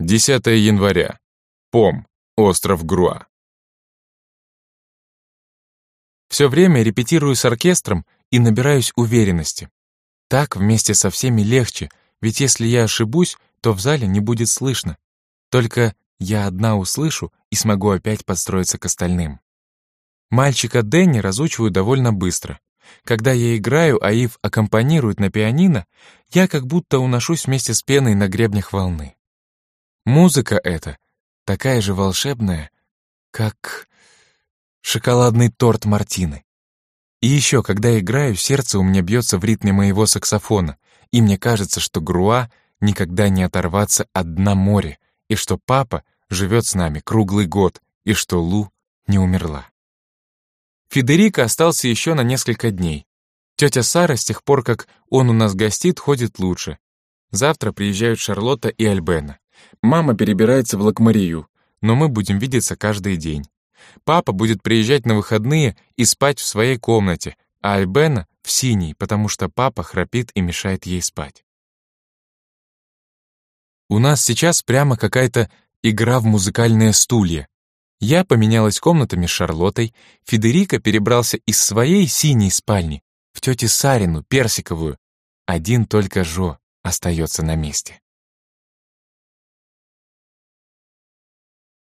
10 января. Пом. Остров Груа. Все время репетирую с оркестром и набираюсь уверенности. Так вместе со всеми легче, ведь если я ошибусь, то в зале не будет слышно. Только я одна услышу и смогу опять подстроиться к остальным. Мальчика Дэнни разучиваю довольно быстро. Когда я играю, а Ив аккомпанирует на пианино, я как будто уношусь вместе с пеной на гребнях волны. Музыка эта такая же волшебная, как шоколадный торт Мартины. И еще, когда играю, сердце у меня бьется в ритме моего саксофона, и мне кажется, что Груа никогда не оторваться от дна моря, и что папа живет с нами круглый год, и что Лу не умерла. Федерико остался еще на несколько дней. Тетя Сара с тех пор, как он у нас гостит, ходит лучше. Завтра приезжают Шарлотта и Альбена. Мама перебирается в Лакмарию, но мы будем видеться каждый день. Папа будет приезжать на выходные и спать в своей комнате, а Альбена — в синей, потому что папа храпит и мешает ей спать. У нас сейчас прямо какая-то игра в музыкальные стулья. Я поменялась комнатами с Шарлоттой, Федерико перебрался из своей синей спальни в тети Сарину, персиковую. Один только Жо остается на месте.